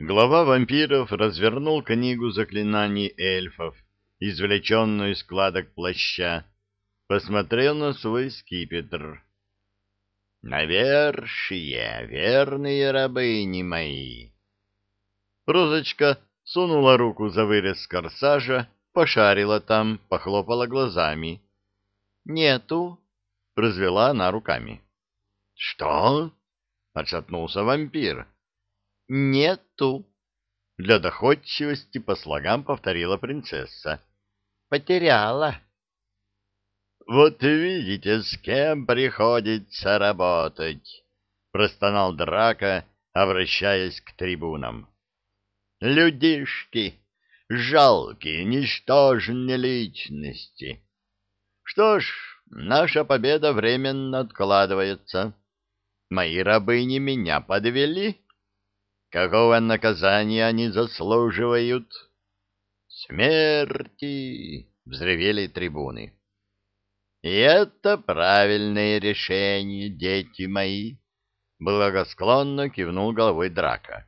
Глава вампиров развернул книгу заклинаний эльфов, извлеченную из складок плаща, посмотрел на свой скипетр. «Навершие, верные рабыни мои!» Розочка сунула руку за вырез корсажа, пошарила там, похлопала глазами. «Нету!» — развела она руками. «Что?» — отшатнулся вампир. «Нету!» — для доходчивости по слогам повторила принцесса. «Потеряла!» «Вот видите, с кем приходится работать!» — простонал Драка, обращаясь к трибунам. «Людишки, жалкие, ничтожные личности. Что ж, наша победа временно откладывается. Мои рабыни меня подвели. Какого наказания они заслуживают?» «Смерти!» — взревели трибуны. И это правильное решение, дети мои, благосклонно кивнул головой Драка.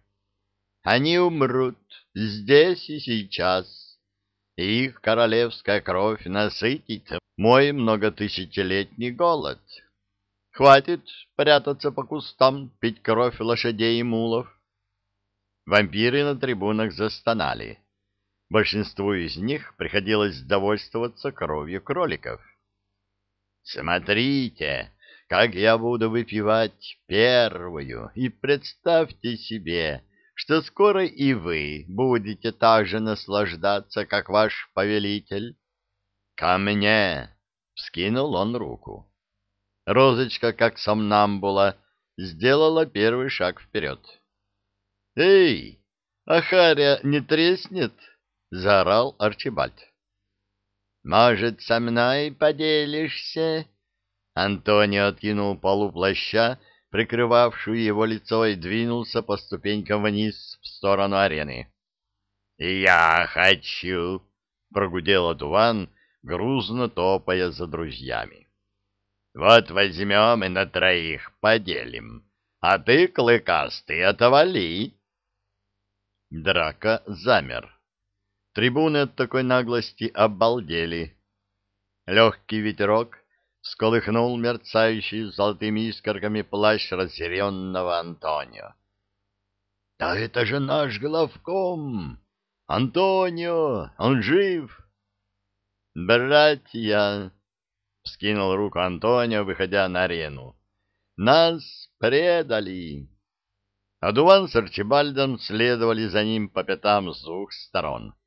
Они умрут здесь и сейчас. Их королевская кровь насытит мой многотысячелетний голод. Хватит прятаться по кустам, пить кровь лошадей и мулов. Вампиры на трибунах застонали. Большинству из них приходилось довольствоваться кровью кроликов. Смотрите, как я буду выпивать первую, и представьте себе, что скоро и вы будете так же наслаждаться, как ваш повелитель. Ко мне! — вскинул он руку. Розочка, как сомнамбула, сделала первый шаг вперед. — Эй, а Харя не треснет? — заорал Арчибальд. Может, со мной поделишься? Антонио откинул полу плаща, прикрывавшую его лицо, и двинулся по ступенькам вниз в сторону арены. «Я хочу!» — прогудел Адуван, грузно топая за друзьями. «Вот возьмем и на троих поделим, а ты, клыкастый, отвали!» Драка замер. Трибуны от такой наглости обалдели. Легкий ветерок сколыхнул мерцающий золотыми искорками плащ разъяренного Антонио. — Да это же наш главком! Антонио! Он жив! — Братья! — вскинул руку Антонио, выходя на арену. — Нас предали! Адуван с Арчибальдом следовали за ним по пятам с двух сторон. —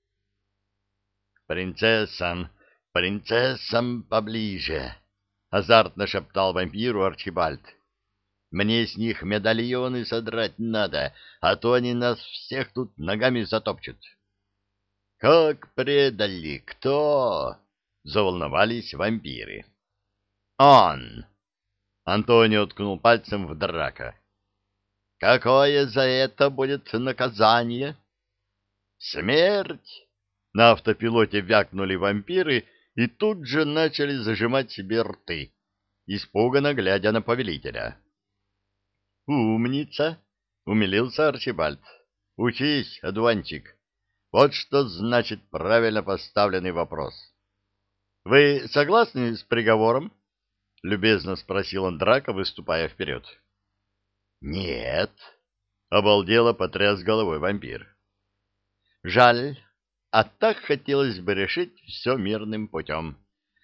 «Принцессам, принцессам поближе!» — азартно шептал вампиру Арчибальд. «Мне с них медальоны содрать надо, а то они нас всех тут ногами затопчут». «Как предали? Кто?» — заволновались вампиры. «Он!» — Антонио ткнул пальцем в драка. «Какое за это будет наказание?» «Смерть!» На автопилоте вякнули вампиры и тут же начали зажимать себе рты, испуганно глядя на повелителя. «Умница!» — умилился Арчибальд. «Учись, одуванчик. Вот что значит правильно поставленный вопрос». «Вы согласны с приговором?» — любезно спросил он Драка, выступая вперед. «Нет», — обалдело потряс головой вампир. «Жаль, а так хотелось бы решить все мирным путем.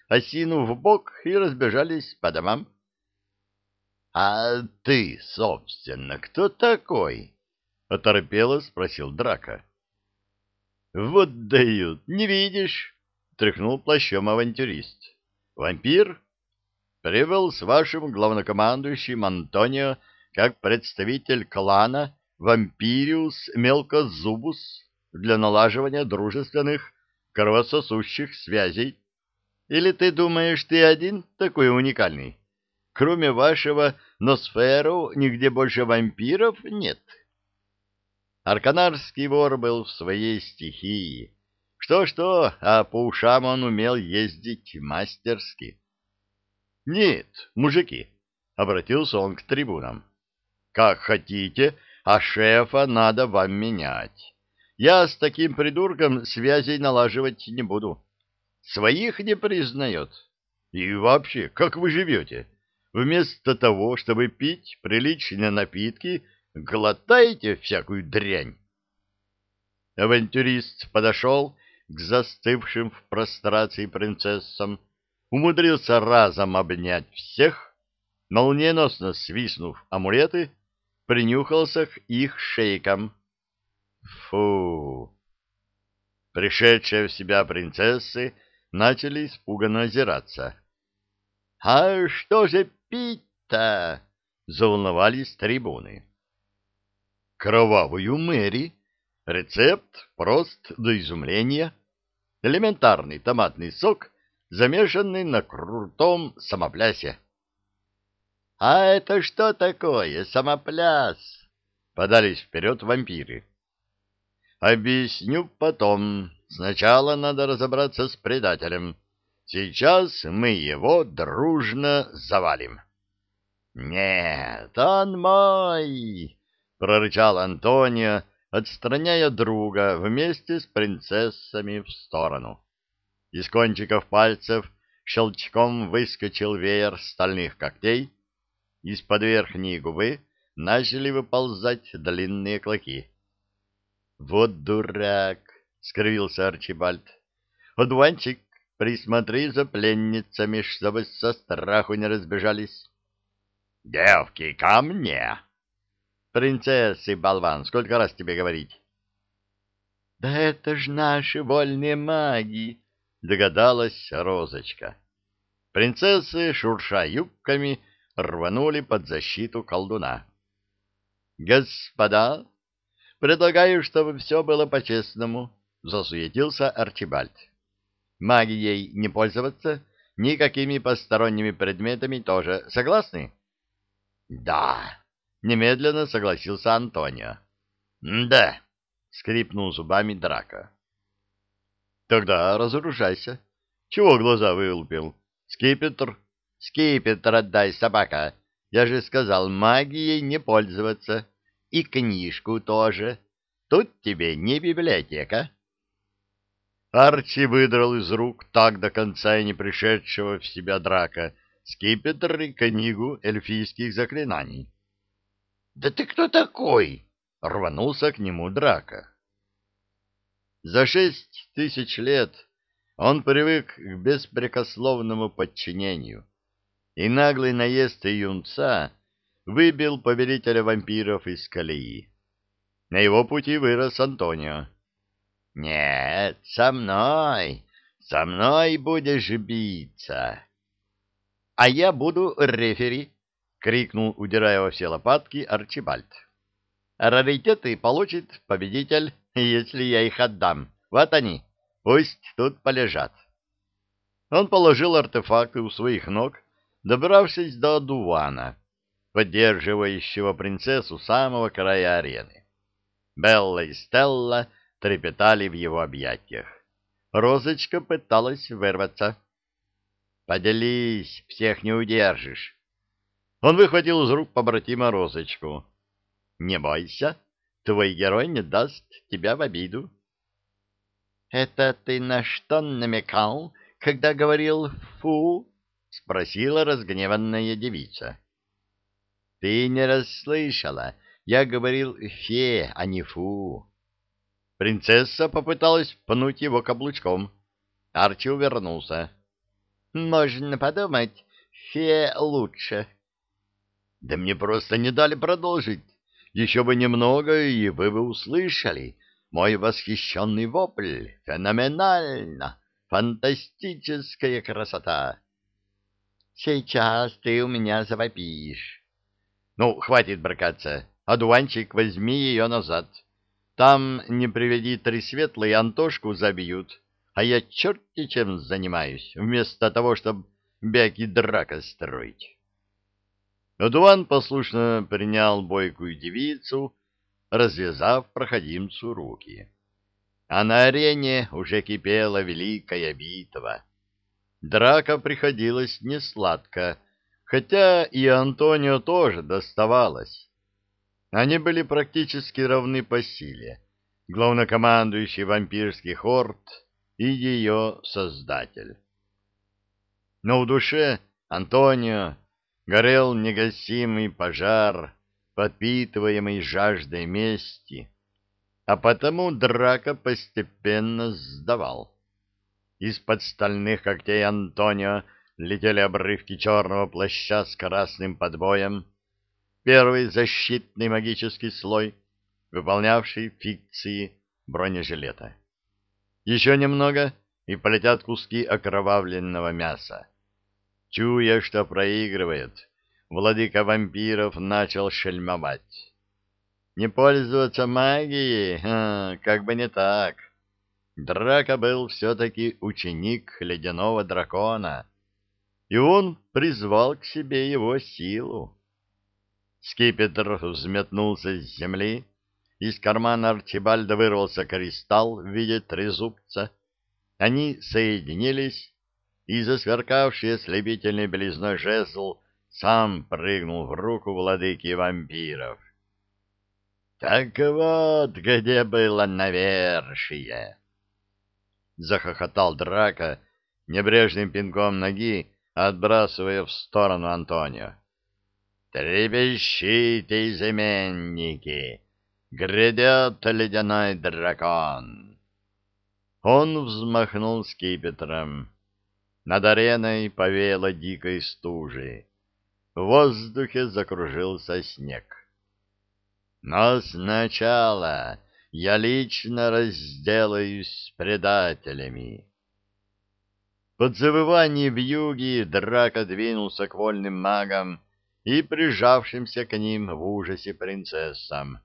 Осину в бок и разбежались по домам. — А ты, собственно, кто такой? — оторопело спросил Драка. — Вот дают, не видишь? — тряхнул плащом авантюрист. — Вампир? Прибыл с вашим главнокомандующим Антонио как представитель клана Вампириус Мелкозубус для налаживания дружественных кровососущих связей. Или ты думаешь, ты один такой уникальный? Кроме вашего Носферу нигде больше вампиров нет. Арканарский вор был в своей стихии. Что-что, а по ушам он умел ездить мастерски. «Нет, мужики», — обратился он к трибунам, — «как хотите, а шефа надо вам менять. Я с таким придурком связей налаживать не буду. Своих не признает. И вообще, как вы живете? Вместо того, чтобы пить приличные напитки, глотаете всякую дрянь. Авантюрист подошел к застывшим в прострации принцессам, умудрился разом обнять всех, молниеносно свистнув амулеты, принюхался к их шейкам. Фу! Пришедшие в себя принцессы начали испуганно озираться. — А что же пить-то? — заволновались трибуны. — Кровавую Мэри. Рецепт прост до изумления. Элементарный томатный сок, замешанный на крутом самоплясе. — А это что такое, самопляс? — подались вперед вампиры. — Объясню потом. Сначала надо разобраться с предателем. Сейчас мы его дружно завалим. — Нет, он мой! — прорычал Антонио, отстраняя друга вместе с принцессами в сторону. Из кончиков пальцев щелчком выскочил веер стальных когтей, из-под верхней губы начали выползать длинные клыки. «Вот дурак!» — скривился Арчибальд. «Одуванчик, присмотри за пленницами, чтобы со страху не разбежались». «Девки, ко мне!» «Принцессы, болван, сколько раз тебе говорить?» «Да это ж наши вольные маги!» — догадалась Розочка. Принцессы, шурша юбками, рванули под защиту колдуна. «Господа, предлагаю, чтобы все было по-честному», — засуетился Арчибальд. «Магией не пользоваться, никакими посторонними предметами тоже. Согласны?» «Да», — немедленно согласился Антонио. «Да», — скрипнул зубами Драка. «Тогда разоружайся. Чего глаза вылупил? Скипетр Скипетр отдай, собака. Я же сказал, магией не пользоваться. И книжку тоже. Тут тебе не библиотека. Арчи выдрал из рук так до конца и не пришедшего в себя драка скипетр и книгу эльфийских заклинаний. — Да ты кто такой? — рванулся к нему драка. За шесть тысяч лет он привык к беспрекословному подчинению и наглый наезд юнца выбил повелителя вампиров из колеи. На его пути вырос Антонио. — Нет, со мной, со мной будешь биться. — А я буду рефери, — крикнул, удирая во все лопатки, Арчибальд. — Раритеты получит победитель, если я их отдам. Вот они, пусть тут полежат. Он положил артефакты у своих ног, добравшись до одувана, поддерживающего принцессу самого края арены. Белла и Стелла трепетали в его объятиях. Розочка пыталась вырваться. «Поделись, всех не удержишь». Он выхватил из рук побратима Розочку. «Не бойся, твой герой не даст тебя в обиду». «Это ты на что намекал, когда говорил «фу»?» — спросила разгневанная девица. — Ты не расслышала. Я говорил «фе», а не «фу». Принцесса попыталась пнуть его каблучком. Арчи увернулся. — Можно подумать, «фе» лучше. — Да мне просто не дали продолжить. Еще бы немного, и вы бы услышали мой восхищенный вопль. Феноменально! Фантастическая красота! Сейчас ты у меня завопишь. Ну, хватит бракаться. Одуванчик, возьми ее назад. Там, не приведи три светлые, Антошку забьют. А я черти чем занимаюсь, вместо того, чтобы бяки драка строить. Одуван послушно принял бойкую девицу, развязав проходимцу руки. А на арене уже кипела великая битва. Драка приходилась несладко, хотя и Антонио тоже доставалось. Они были практически равны по силе. Главнокомандующий вампирских орд и ее создатель. Но в душе Антонио горел негасимый пожар, подпитываемый жаждой мести, а потому драка постепенно сдавал. Из-под стальных когтей Антонио летели обрывки черного плаща с красным подбоем, первый защитный магический слой, выполнявший фикции бронежилета. Еще немного, и полетят куски окровавленного мяса. Чуя, что проигрывает, владыка вампиров начал шельмовать. Не пользоваться магией? А, как бы не так. Драка был все-таки ученик ледяного дракона, и он призвал к себе его силу. Скипетр взметнулся с земли, из кармана Арчибальда вырвался кристалл в виде трезубца. Они соединились, и засверкавший ослепительной белизной жезл сам прыгнул в руку владыки вампиров. «Так вот, где было навершие!» Захохотал драка небрежным пинком ноги, отбрасывая в сторону Антонио. «Трепещите, изменники! Грядет ледяной дракон!» Он взмахнул скипетром. Над ареной повеяло дикой стужи. В воздухе закружился снег. Но сначала я лично разделаюсь с предателями. Под завывание вьюги драка двинулся к вольным магам и прижавшимся к ним в ужасе принцессам.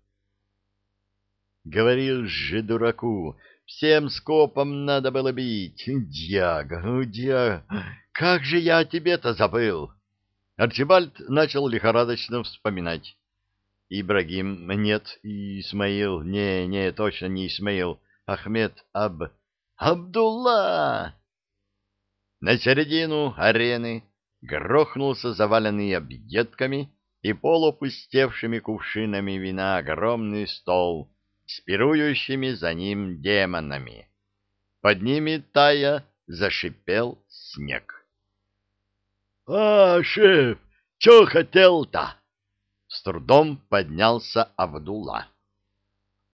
Говорил же дураку, всем скопом надо было бить. Дьяга, дьяга, как же я о тебе-то забыл? Арчибальд начал лихорадочно вспоминать. Ибрагим, нет, Исмаил, не, не, точно не Исмаил, Ахмед Аб... Абдулла! На середину арены грохнулся заваленный объедками и полупустевшими кувшинами вина огромный стол с пирующими за ним демонами. Под ними тая зашипел снег. — А, шеф, чё хотел-то? С трудом поднялся Абдулла.